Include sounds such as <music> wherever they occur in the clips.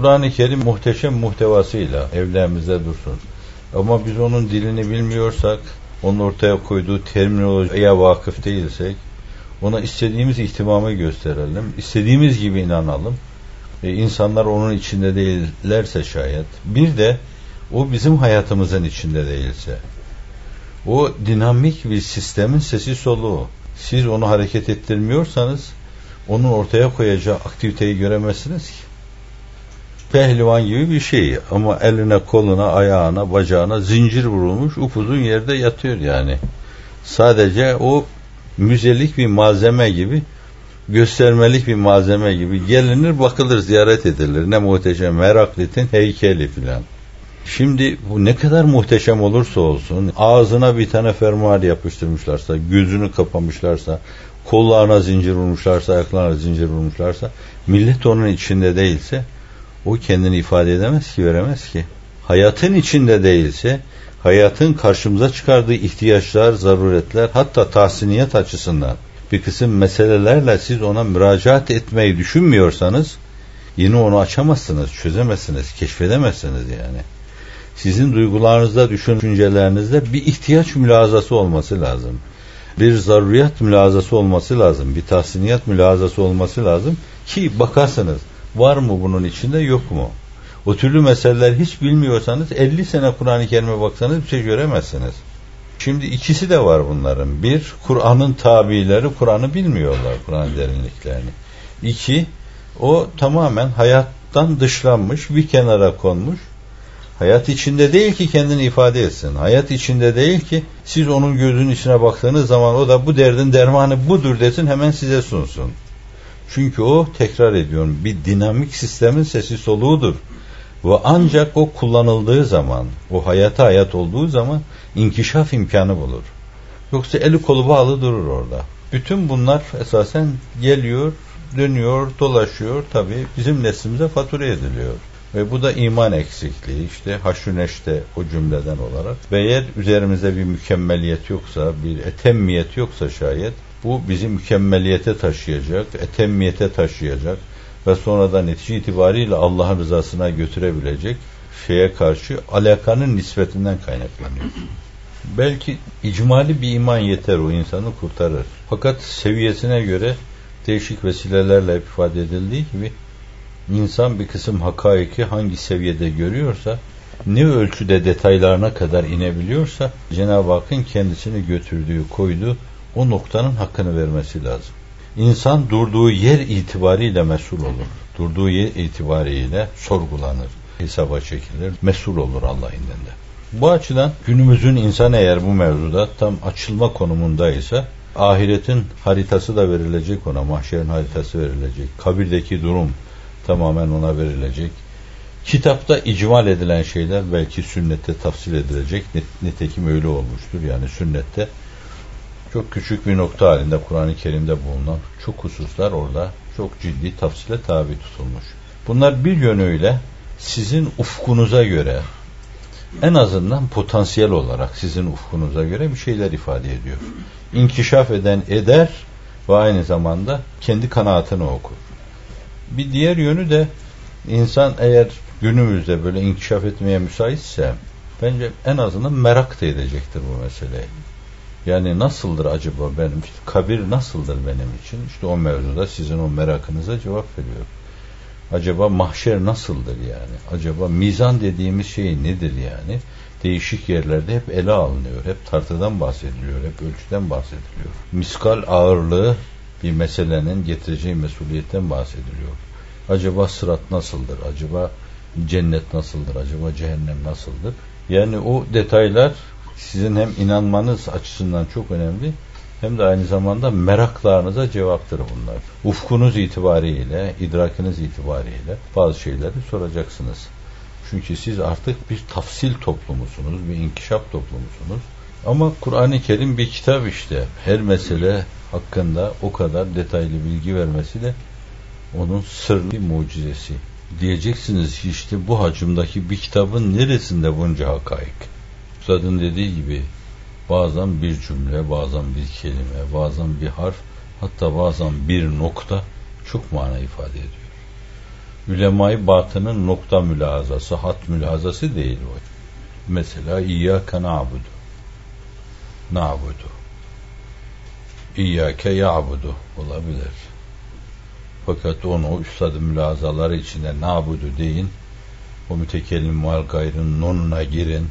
Kur'an-ı Kerim muhteşem muhtevasıyla evlerimizde dursun. Ama biz onun dilini bilmiyorsak, onun ortaya koyduğu terminolojiye vakıf değilsek, ona istediğimiz ihtimamı gösterelim, istediğimiz gibi inanalım. E, insanlar onun içinde değillerse şayet. Bir de o bizim hayatımızın içinde değilse. O dinamik bir sistemin sesi soluğu. Siz onu hareket ettirmiyorsanız onun ortaya koyacağı aktiviteyi göremezsiniz ki. Pehlivan gibi bir şey ama eline, koluna, ayağına, bacağına zincir vurulmuş upuzun yerde yatıyor yani. Sadece o müzelik bir malzeme gibi göstermelik bir malzeme gibi gelinir bakılır ziyaret edilir ne muhteşem Heraklit'in heykeli filan. Şimdi bu ne kadar muhteşem olursa olsun ağzına bir tane fermuar yapıştırmışlarsa, gözünü kapamışlarsa, kollarına zincir vurmuşlarsa, ayaklarına zincir vurmuşlarsa, millet onun içinde değilse o kendini ifade edemez ki, veremez ki. Hayatın içinde değilse, hayatın karşımıza çıkardığı ihtiyaçlar, zaruretler, hatta tahsiniyet açısından bir kısım meselelerle siz ona müracaat etmeyi düşünmüyorsanız, yine onu açamazsınız, çözemezsiniz, keşfedemezsiniz yani sizin duygularınızda, düşüncelerinizde bir ihtiyaç mülazası olması lazım. Bir zaruriyat mülazası olması lazım. Bir tahsiniyat mülazası olması lazım ki bakarsınız var mı bunun içinde yok mu? O türlü meseleler hiç bilmiyorsanız 50 sene Kur'an-ı Kerim'e baksanız bir şey göremezsiniz. Şimdi ikisi de var bunların. Bir, Kur'an'ın tabileri Kur'an'ı bilmiyorlar, Kur'an derinliklerini. İki, o tamamen hayattan dışlanmış, bir kenara konmuş, Hayat içinde değil ki kendini ifade etsin. Hayat içinde değil ki siz onun gözünün içine baktığınız zaman o da bu derdin dermanı budur desin hemen size sunsun. Çünkü o tekrar ediyorum bir dinamik sistemin sesi soluğudur. Ve ancak o kullanıldığı zaman, o hayata hayat olduğu zaman inkişaf imkanı bulur. Yoksa eli kolu bağlı durur orada. Bütün bunlar esasen geliyor, dönüyor, dolaşıyor tabi bizim neslimize fatura ediliyor. Ve bu da iman eksikliği işte haşüneşte o cümleden olarak. Ve eğer üzerimizde bir mükemmeliyet yoksa, bir etemmiyet yoksa şayet bu bizi mükemmeliyete taşıyacak, etemmiyete taşıyacak ve sonra da netice itibariyle Allah'ın rızasına götürebilecek şeye karşı alakanın nispetinden kaynaklanıyor. <clears throat> Belki icmali bir iman yeter o insanı kurtarır. Fakat seviyesine göre değişik vesilelerle ifade edildiği gibi insan bir kısım hakaiki hangi seviyede görüyorsa, ne ölçüde detaylarına kadar inebiliyorsa, Cenab-ı Hakk'ın kendisini götürdüğü, koyduğu o noktanın hakkını vermesi lazım. İnsan durduğu yer itibariyle mesul olur. Durduğu yer itibariyle sorgulanır, hesaba çekilir, mesul olur Allah indinde. Bu açıdan günümüzün insan eğer bu mevzuda tam açılma konumundaysa ahiretin haritası da verilecek ona, mahşerin haritası verilecek, kabirdeki durum, tamamen ona verilecek. Kitapta icmal edilen şeyler belki sünnette tafsil edilecek. Nitekim öyle olmuştur. Yani sünnette çok küçük bir nokta halinde Kur'an-ı Kerim'de bulunan çok hususlar orada çok ciddi tafsile tabi tutulmuş. Bunlar bir yönüyle sizin ufkunuza göre en azından potansiyel olarak sizin ufkunuza göre bir şeyler ifade ediyor. İnkişaf eden eder ve aynı zamanda kendi kanaatini okur. Bir diğer yönü de insan eğer günümüzde böyle inkişaf etmeye müsaitse bence en azından merak da edecektir bu meseleyi. Yani nasıldır acaba benim kabir nasıldır benim için? İşte o mevzuda sizin o merakınıza cevap veriyor. Acaba mahşer nasıldır yani? Acaba mizan dediğimiz şey nedir yani? Değişik yerlerde hep ele alınıyor. Hep tartıdan bahsediliyor. Hep ölçüden bahsediliyor. Miskal ağırlığı bir meselenin getireceği mesuliyetten bahsediliyor. Acaba sırat nasıldır? Acaba cennet nasıldır? Acaba cehennem nasıldır? Yani o detaylar sizin hem inanmanız açısından çok önemli hem de aynı zamanda meraklarınıza cevaptır bunlar. Ufkunuz itibariyle, idrakınız itibariyle bazı şeyleri soracaksınız. Çünkü siz artık bir tafsil toplumusunuz, bir inkişaf toplumusunuz. Ama Kur'an-ı Kerim bir kitap işte. Her mesele hakkında o kadar detaylı bilgi vermesi de onun sırlı mucizesi. Diyeceksiniz ki işte bu hacimdeki bir kitabın neresinde bunca hakaik? Üstadın dediği gibi bazen bir cümle, bazen bir kelime, bazen bir harf, hatta bazen bir nokta çok mana ifade ediyor. Ülemayı batının nokta mülazası, hat mülazası değil o. Mesela İyyâke na'budu. Na'budu. İyyâke ya'budu olabilir. Fakat onu üstad mülazaları içinde na'budu deyin. O mütekellim vel gayrın nonuna girin.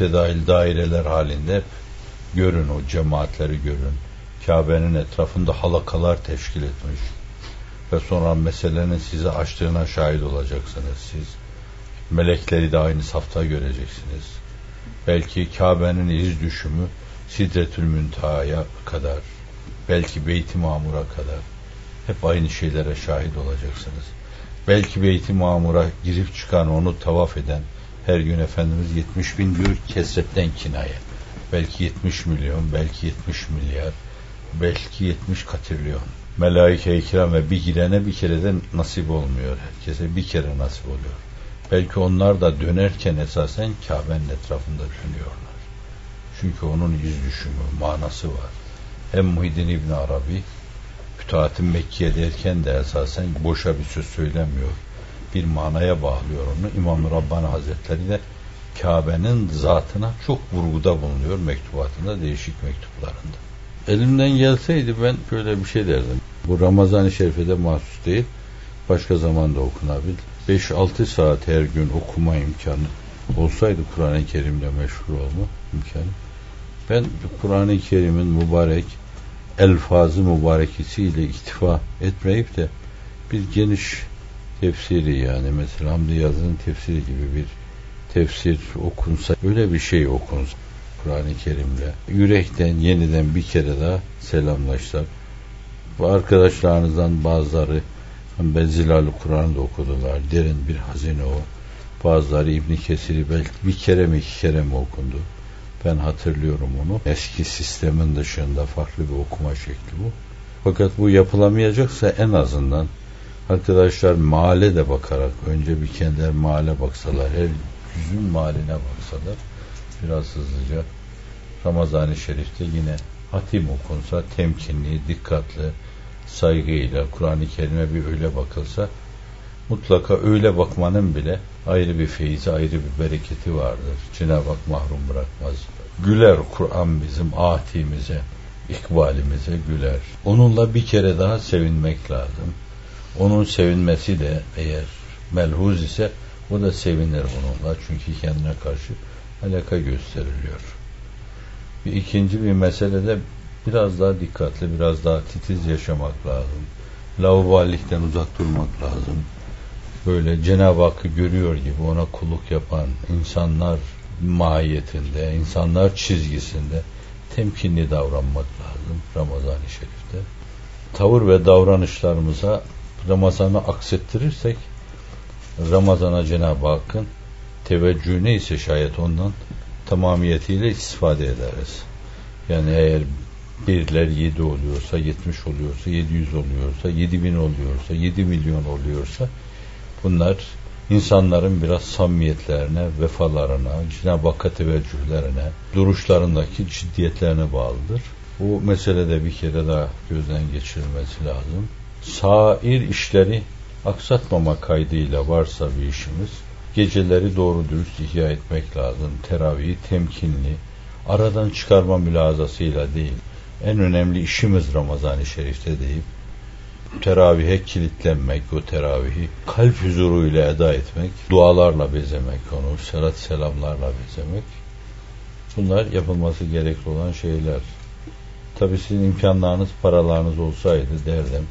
Mütedail daireler halinde görün o cemaatleri görün. Kabe'nin etrafında halakalar teşkil etmiş. Ve sonra meselenin size açtığına şahit olacaksınız siz. Melekleri de aynı safta göreceksiniz. Belki Kabe'nin iz düşümü Sidretül Müntaha'ya kadar, belki Beyt-i Mamur'a kadar hep aynı şeylere şahit olacaksınız. Belki Beyt-i Mamur'a girip çıkan, onu tavaf eden her gün Efendimiz 70 bin diyor kesretten kinaye. Belki 70 milyon, belki 70 milyar, belki 70 katrilyon. Melaike-i kiram ve bir girene bir kere de nasip olmuyor. Herkese bir kere nasip oluyor. Belki onlar da dönerken esasen Kabe'nin etrafında dönüyorlar. Çünkü onun yüz düşümü, manası var. Hem Muhyiddin İbn Arabi Fütuhat-ı Mekkiye derken de esasen boşa bir söz söylemiyor. Bir manaya bağlıyor onu. İmam-ı Rabbani Hazretleri de Kabe'nin zatına çok vurguda bulunuyor mektubatında, değişik mektuplarında. Elimden gelseydi ben şöyle bir şey derdim. Bu Ramazan-ı Şerif'e de mahsus değil. Başka zaman da okunabilir. 5-6 saat her gün okuma imkanı olsaydı Kur'an-ı Kerim'le meşhur olma imkanı. Ben Kur'an-ı Kerim'in mübarek elfazı mübarekisiyle iktifa etmeyip de bir geniş tefsiri yani mesela Hamdi Yazı'nın tefsiri gibi bir tefsir okunsa öyle bir şey okunsa Kur'an-ı Kerim'le yürekten yeniden bir kere daha selamlaşsak bu arkadaşlarınızdan bazıları ben Zilal'ı Kur'an'da okudular. Derin bir hazine o. Bazıları İbn Kesir'i belki bir kere mi iki kere mi okundu. Ben hatırlıyorum onu. Eski sistemin dışında farklı bir okuma şekli bu. Fakat bu yapılamayacaksa en azından arkadaşlar mahalle de bakarak önce bir kendiler mahalle baksalar her yüzün mahalline baksalar biraz hızlıca Ramazan-ı Şerif'te yine hatim okunsa temkinli, dikkatli, saygıyla Kur'an-ı Kerim'e bir öyle bakılsa mutlaka öyle bakmanın bile ayrı bir feyzi, ayrı bir bereketi vardır. Cenab-ı Hak mahrum bırakmaz. Güler Kur'an bizim atimize, ikbalimize güler. Onunla bir kere daha sevinmek lazım. Onun sevinmesi de eğer melhuz ise o da sevinir onunla. Çünkü kendine karşı alaka gösteriliyor. Bir ikinci bir meselede biraz daha dikkatli, biraz daha titiz yaşamak lazım. Laubalilikten uzak durmak lazım. Böyle Cenab-ı Hakk'ı görüyor gibi ona kulluk yapan insanlar mahiyetinde, insanlar çizgisinde temkinli davranmak lazım Ramazan-ı Şerif'te. Tavır ve davranışlarımıza Ramazan'ı aksettirirsek Ramazan'a Cenab-ı Hakk'ın teveccühü neyse şayet ondan tamamiyetiyle istifade ederiz. Yani eğer birler yedi oluyorsa, yetmiş oluyorsa, yedi yüz oluyorsa, yedi bin oluyorsa, yedi milyon oluyorsa bunlar insanların biraz samimiyetlerine, vefalarına, Cenab-ı Hakk'a teveccühlerine, duruşlarındaki ciddiyetlerine bağlıdır. Bu meselede bir kere daha gözden geçirilmesi lazım. Sair işleri aksatmama kaydıyla varsa bir işimiz, geceleri doğru dürüst ihya etmek lazım. Teravihi temkinli, aradan çıkarma mülazasıyla değil. En önemli işimiz Ramazan-ı Şerif'te deyip teravihe kilitlenmek, o teravihi kalp huzuruyla eda etmek, dualarla bezemek onu, selat selamlarla bezemek. Bunlar yapılması gerekli olan şeyler. Tabi sizin imkanlarınız, paralarınız olsaydı derdim,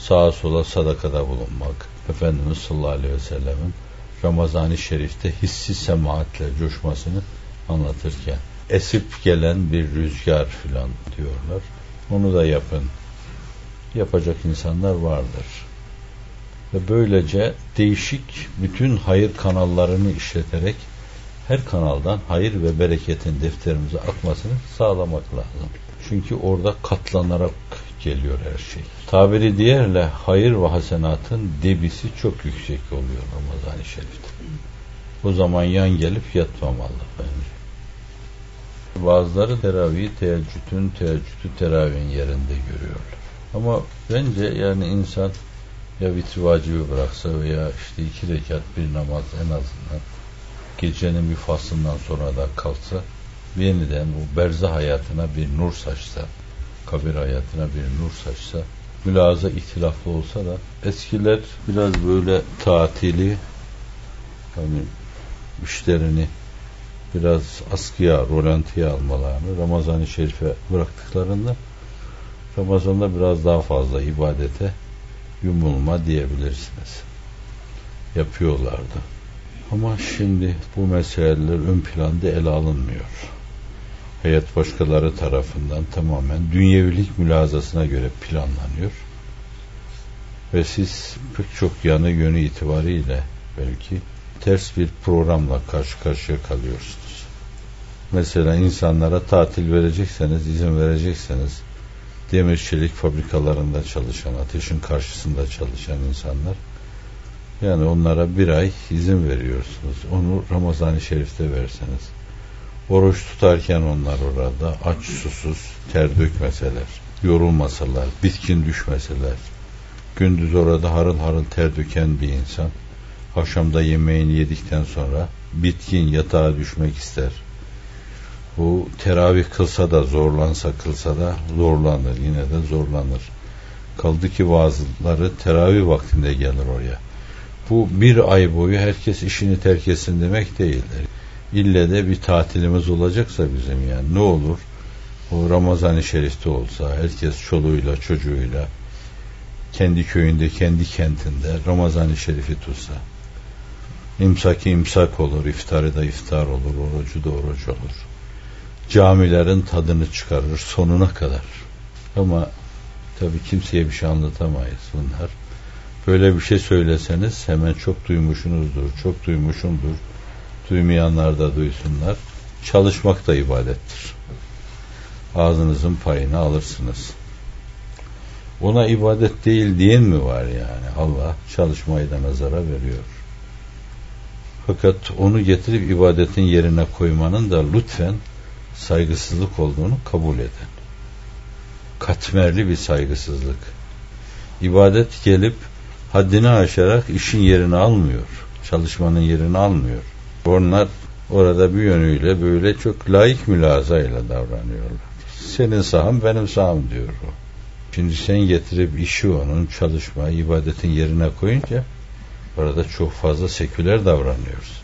sağa sola sadakada bulunmak, Efendimiz sallallahu aleyhi ve sellemin Ramazan-ı Şerif'te hissi semaatle coşmasını anlatırken esip gelen bir rüzgar filan diyorlar. Onu da yapın yapacak insanlar vardır. Ve böylece değişik bütün hayır kanallarını işleterek her kanaldan hayır ve bereketin defterimize akmasını sağlamak lazım. Çünkü orada katlanarak geliyor her şey. Tabiri diğerle hayır ve hasenatın debisi çok yüksek oluyor Ramazan-ı Şerif'te. O zaman yan gelip yatmamalı bence. Bazıları teravihi teheccüdün teheccüdü teravihin yerinde görüyorlar. Ama bence yani insan ya vitri vacibi bıraksa veya işte iki rekat bir namaz en azından gecenin bir faslından sonra da kalksa yeniden bu berzah hayatına bir nur saçsa kabir hayatına bir nur saçsa mülaza ihtilaflı olsa da eskiler biraz böyle tatili hani işlerini biraz askıya, rolantiye almalarını Ramazan-ı Şerif'e bıraktıklarında Ramazan'da biraz daha fazla ibadete yumulma diyebilirsiniz. Yapıyorlardı. Ama şimdi bu meseleler ön planda ele alınmıyor. Hayat başkaları tarafından tamamen dünyevilik mülazasına göre planlanıyor. Ve siz pek çok yanı yönü itibariyle belki ters bir programla karşı karşıya kalıyorsunuz. Mesela insanlara tatil verecekseniz, izin verecekseniz demir çelik fabrikalarında çalışan, ateşin karşısında çalışan insanlar yani onlara bir ay izin veriyorsunuz. Onu Ramazan-ı Şerif'te verseniz. Oruç tutarken onlar orada aç susuz ter dökmeseler, yorulmasalar, bitkin düşmeseler, gündüz orada harıl harıl ter döken bir insan akşamda yemeğini yedikten sonra bitkin yatağa düşmek ister. Bu teravih kılsa da zorlansa kılsa da zorlanır. Yine de zorlanır. Kaldı ki bazıları teravih vaktinde gelir oraya. Bu bir ay boyu herkes işini terk etsin demek değildir. İlle de bir tatilimiz olacaksa bizim yani ne olur? O Ramazan-ı Şerif'te olsa herkes çoluğuyla çocuğuyla kendi köyünde kendi kentinde Ramazan-ı Şerif'i tutsa. İmsaki imsak olur iftarı da iftar olur orucu da oruç olur. Camilerin tadını çıkarır sonuna kadar. Ama tabi kimseye bir şey anlatamayız bunlar. Böyle bir şey söyleseniz hemen çok duymuşsunuzdur çok duymuşumdur duymayanlar da duysunlar. Çalışmak da ibadettir. Ağzınızın payını alırsınız. Ona ibadet değil diyen mi var yani? Allah çalışmayı da nazara veriyor. Fakat onu getirip ibadetin yerine koymanın da lütfen saygısızlık olduğunu kabul edin. Katmerli bir saygısızlık. İbadet gelip haddini aşarak işin yerini almıyor çalışmanın yerini almıyor onlar orada bir yönüyle böyle çok layık mülazayla davranıyorlar. Senin saham benim saham diyor o. Şimdi sen getirip işi onun çalışma, ibadetin yerine koyunca orada çok fazla seküler davranıyoruz.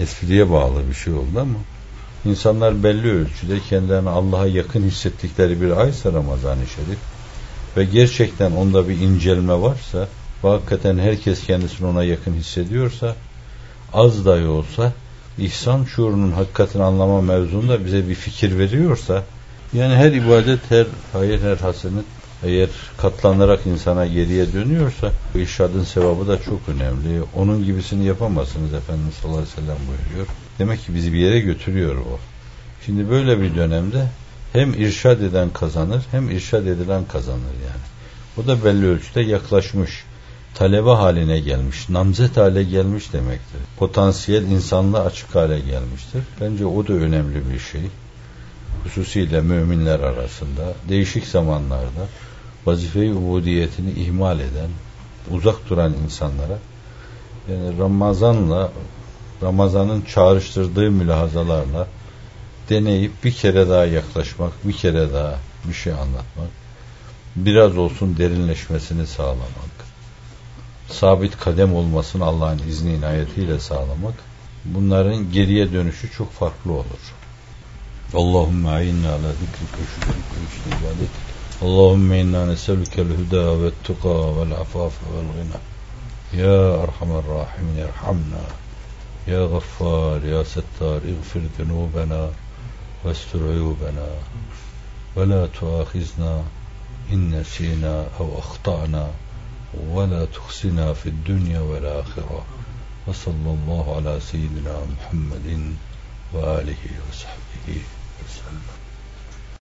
Espriye bağlı bir şey oldu ama insanlar belli ölçüde kendilerini Allah'a yakın hissettikleri bir aysa Ramazan-ı Şerif ve gerçekten onda bir incelme varsa ve hakikaten herkes kendisini ona yakın hissediyorsa az dahi olsa ihsan şuurunun hakikatini anlama mevzunda bize bir fikir veriyorsa yani her ibadet, her hayır, her hasenet eğer katlanarak insana geriye dönüyorsa bu irşadın sevabı da çok önemli. Onun gibisini yapamazsınız Efendimiz sallallahu aleyhi ve sellem buyuruyor. Demek ki bizi bir yere götürüyor o. Şimdi böyle bir dönemde hem irşad eden kazanır hem irşad edilen kazanır yani. O da belli ölçüde yaklaşmış talebe haline gelmiş, namzet hale gelmiş demektir. Potansiyel insanlığa açık hale gelmiştir. Bence o da önemli bir şey. Hususiyle müminler arasında değişik zamanlarda vazife-i ubudiyetini ihmal eden, uzak duran insanlara yani Ramazan'la Ramazan'ın çağrıştırdığı mülahazalarla deneyip bir kere daha yaklaşmak, bir kere daha bir şey anlatmak, biraz olsun derinleşmesini sağlamak, sabit kadem olmasını Allah'ın izni inayetiyle sağlamak bunların geriye dönüşü çok farklı olur. Allahümme ayinna ala zikrike şükürke işte ibadetik. Allahümme inna neselükel hüda ve tuka vel afafe vel gina. Ya Erhamer Rahimin Erhamna. Ya Gaffar, Ya Settar, İğfir zunubena ve estur uyubena. Ve la tuahizna in nesina ev ahtana. ولا تخزنا في الدنيا والآخرة. وصلى الله على سيدنا محمد وآله وصحبه وسلم.